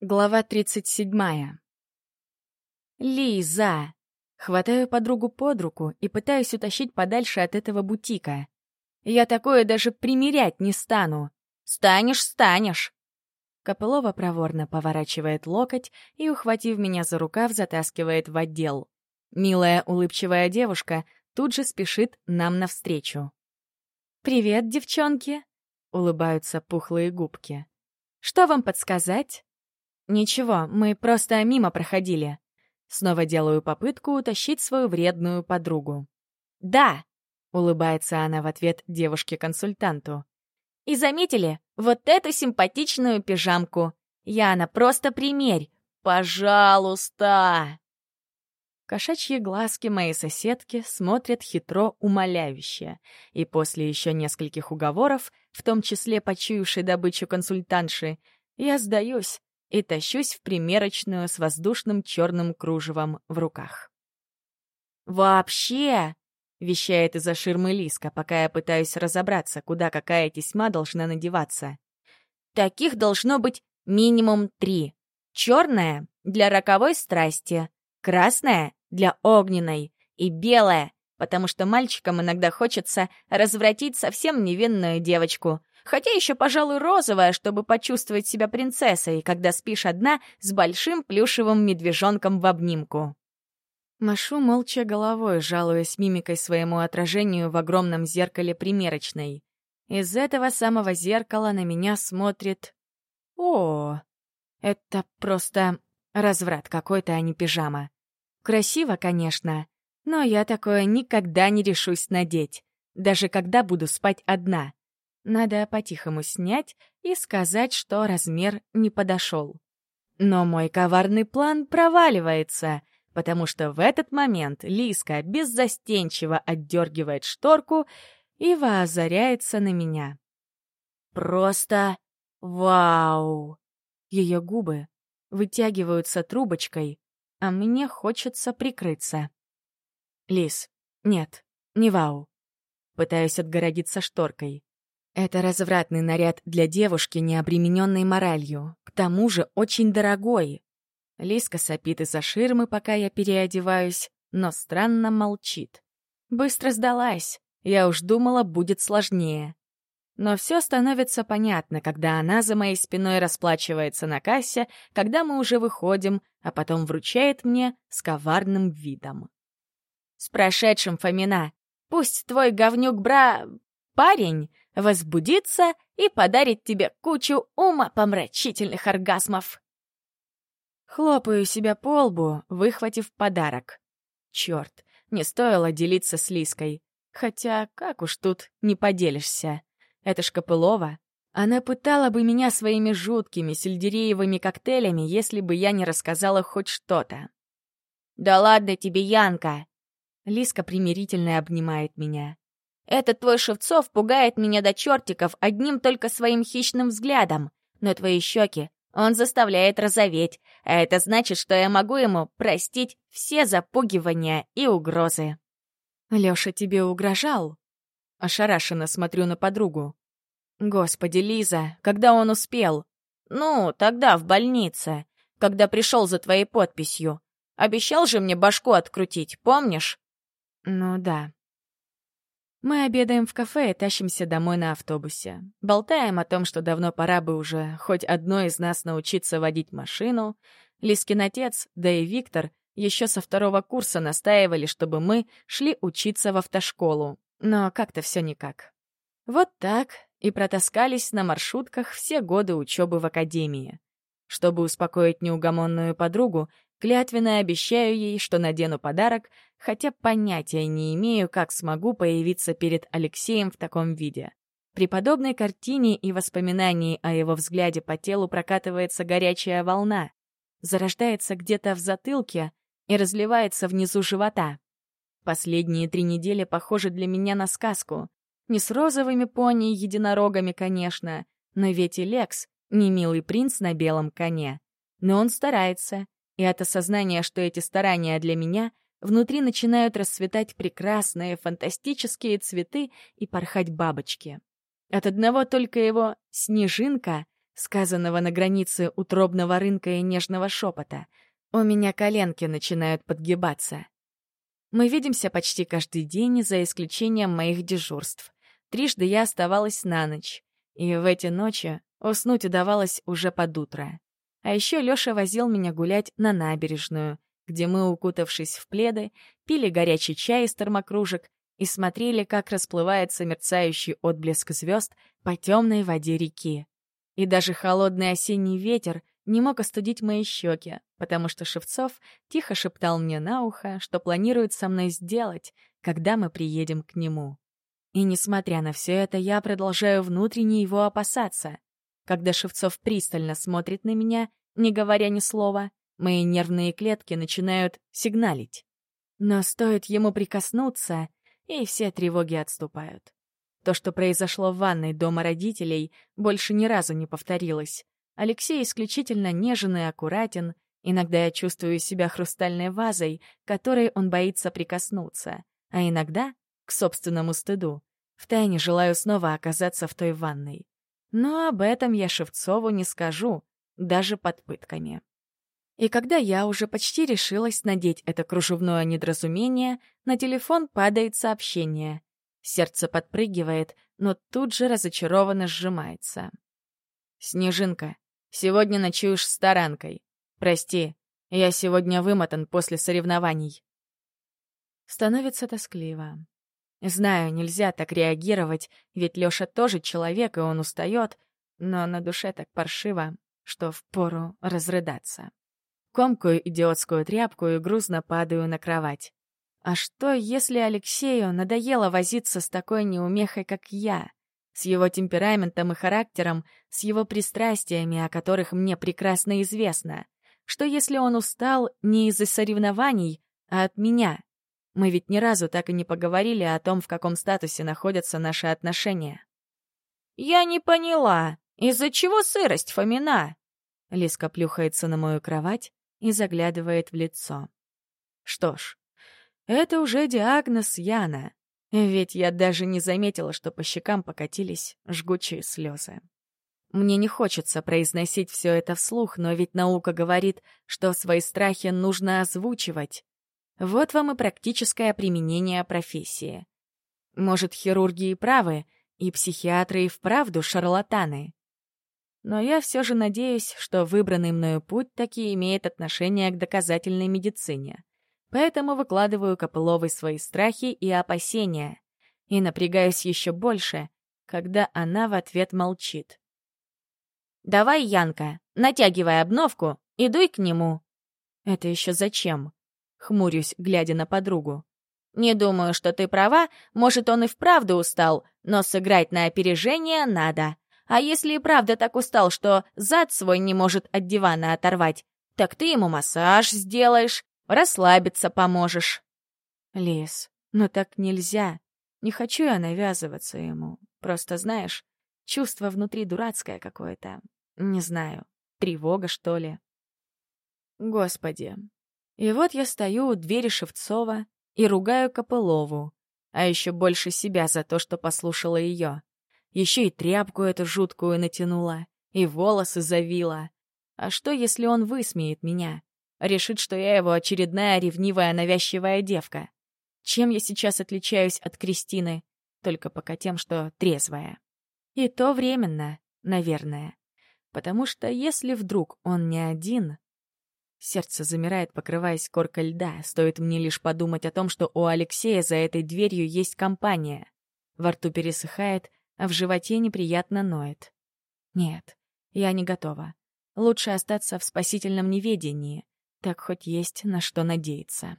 Глава 37. Лиза! Хватаю подругу под руку и пытаюсь утащить подальше от этого бутика. Я такое даже примерять не стану. Станешь, станешь! Копылова проворно поворачивает локоть и, ухватив меня за рукав, затаскивает в отдел. Милая улыбчивая девушка тут же спешит нам навстречу. «Привет, девчонки!» — улыбаются пухлые губки. «Что вам подсказать?» «Ничего, мы просто мимо проходили». Снова делаю попытку утащить свою вредную подругу. «Да!» — улыбается она в ответ девушке-консультанту. «И заметили? Вот эту симпатичную пижамку! Яна, просто примерь! Пожалуйста!» Кошачьи глазки моей соседки смотрят хитро умоляюще, и после еще нескольких уговоров, в том числе почуявшей добычу консультантши, я сдаюсь и тащусь в примерочную с воздушным черным кружевом в руках. «Вообще!» — вещает из-за ширмы Лиска, пока я пытаюсь разобраться, куда какая тесьма должна надеваться. «Таких должно быть минимум три. Черная — для роковой страсти, красная — для огненной и белая — потому что мальчикам иногда хочется развратить совсем невинную девочку, хотя еще, пожалуй, розовая, чтобы почувствовать себя принцессой, когда спишь одна с большим плюшевым медвежонком в обнимку. Машу молча головой, жалуясь мимикой своему отражению в огромном зеркале примерочной. Из этого самого зеркала на меня смотрит... О, это просто разврат какой-то, а не пижама. Красиво, конечно, но я такое никогда не решусь надеть, даже когда буду спать одна надо по-тихому снять и сказать, что размер не подошел. Но мой коварный план проваливается, потому что в этот момент Лиска беззастенчиво отдергивает шторку и воозаряется на меня. Просто вау! Ее губы вытягиваются трубочкой, а мне хочется прикрыться. Лис, нет, не вау. Пытаюсь отгородиться шторкой. Это развратный наряд для девушки, не обремененной моралью. К тому же очень дорогой. Лиска сопит из-за ширмы, пока я переодеваюсь, но странно молчит. Быстро сдалась. Я уж думала, будет сложнее. Но все становится понятно, когда она за моей спиной расплачивается на кассе, когда мы уже выходим, а потом вручает мне с коварным видом. «С прошедшим, Фомина! Пусть твой говнюк бра парень возбудится и подарит тебе кучу ума помрачительных оргазмов. Хлопаю себя по лбу, выхватив подарок. Черт, не стоило делиться с Лиской. Хотя, как уж тут не поделишься. Это ж Копылова. Она пытала бы меня своими жуткими сельдереевыми коктейлями, если бы я не рассказала хоть что-то. «Да ладно тебе, Янка!» Лиска примирительно обнимает меня. Этот твой Шевцов пугает меня до чертиков одним только своим хищным взглядом. Но твои щеки он заставляет розоветь, а это значит, что я могу ему простить все запугивания и угрозы». «Лёша тебе угрожал?» Ошарашенно смотрю на подругу. «Господи, Лиза, когда он успел?» «Ну, тогда, в больнице, когда пришел за твоей подписью. Обещал же мне башку открутить, помнишь?» «Ну да», мы обедаем в кафе и тащимся домой на автобусе. Болтаем о том, что давно пора бы уже хоть одной из нас научиться водить машину. Лискин отец, да и Виктор еще со второго курса настаивали, чтобы мы шли учиться в автошколу. Но как-то все никак. Вот так и протаскались на маршрутках все годы учебы в академии. Чтобы успокоить неугомонную подругу, клятвенно обещаю ей, что надену подарок — хотя понятия не имею, как смогу появиться перед Алексеем в таком виде. При подобной картине и воспоминании о его взгляде по телу прокатывается горячая волна, зарождается где-то в затылке и разливается внизу живота. Последние три недели похожи для меня на сказку. Не с розовыми пони и единорогами, конечно, но ведь и Лекс — не милый принц на белом коне. Но он старается, и от осознания, что эти старания для меня — Внутри начинают расцветать прекрасные фантастические цветы и порхать бабочки. От одного только его «снежинка», сказанного на границе утробного рынка и нежного шепота, у меня коленки начинают подгибаться. Мы видимся почти каждый день, за исключением моих дежурств. Трижды я оставалась на ночь, и в эти ночи уснуть удавалось уже под утро. А еще Лёша возил меня гулять на набережную, где мы, укутавшись в пледы, пили горячий чай из термокружек и смотрели, как расплывается мерцающий отблеск звезд по темной воде реки. И даже холодный осенний ветер не мог остудить мои щеки, потому что Шевцов тихо шептал мне на ухо, что планирует со мной сделать, когда мы приедем к нему. И несмотря на все это, я продолжаю внутренне его опасаться. Когда Шевцов пристально смотрит на меня, не говоря ни слова, Мои нервные клетки начинают сигналить. Но стоит ему прикоснуться, и все тревоги отступают. То, что произошло в ванной дома родителей, больше ни разу не повторилось. Алексей исключительно нежен и аккуратен, иногда я чувствую себя хрустальной вазой, которой он боится прикоснуться, а иногда — к собственному стыду. Втайне желаю снова оказаться в той ванной. Но об этом я Шевцову не скажу, даже под пытками. И когда я уже почти решилась надеть это кружевное недоразумение, на телефон падает сообщение. Сердце подпрыгивает, но тут же разочарованно сжимается. «Снежинка, сегодня ночуешь с таранкой. Прости, я сегодня вымотан после соревнований». Становится тоскливо. Знаю, нельзя так реагировать, ведь Лёша тоже человек, и он устает, но на душе так паршиво, что впору разрыдаться комкую идиотскую тряпку и грузно падаю на кровать. А что, если Алексею надоело возиться с такой неумехой, как я? С его темпераментом и характером, с его пристрастиями, о которых мне прекрасно известно. Что, если он устал не из-за соревнований, а от меня? Мы ведь ни разу так и не поговорили о том, в каком статусе находятся наши отношения. «Я не поняла, из-за чего сырость, Фомина?» Лиска плюхается на мою кровать, и заглядывает в лицо. Что ж, это уже диагноз Яна, ведь я даже не заметила, что по щекам покатились жгучие слезы. Мне не хочется произносить все это вслух, но ведь наука говорит, что свои страхи нужно озвучивать. Вот вам и практическое применение профессии. Может, хирурги и правы, и психиатры и вправду шарлатаны. Но я все же надеюсь, что выбранный мною путь таки имеет отношение к доказательной медицине. Поэтому выкладываю Копыловой свои страхи и опасения. И напрягаюсь еще больше, когда она в ответ молчит. «Давай, Янка, натягивай обновку идуй к нему». «Это еще зачем?» — хмурюсь, глядя на подругу. «Не думаю, что ты права, может, он и вправду устал, но сыграть на опережение надо. А если и правда так устал, что зад свой не может от дивана оторвать, так ты ему массаж сделаешь, расслабиться поможешь. Лис, но так нельзя. Не хочу я навязываться ему. Просто, знаешь, чувство внутри дурацкое какое-то. Не знаю, тревога, что ли. Господи. И вот я стою у двери Шевцова и ругаю Копылову, а еще больше себя за то, что послушала ее еще и тряпку эту жуткую натянула, и волосы завила. А что, если он высмеет меня? Решит, что я его очередная ревнивая навязчивая девка. Чем я сейчас отличаюсь от Кристины? Только пока тем, что трезвая. И то временно, наверное. Потому что если вдруг он не один... Сердце замирает, покрываясь коркой льда. Стоит мне лишь подумать о том, что у Алексея за этой дверью есть компания. Во рту пересыхает, а в животе неприятно ноет. Нет, я не готова. Лучше остаться в спасительном неведении, так хоть есть на что надеяться.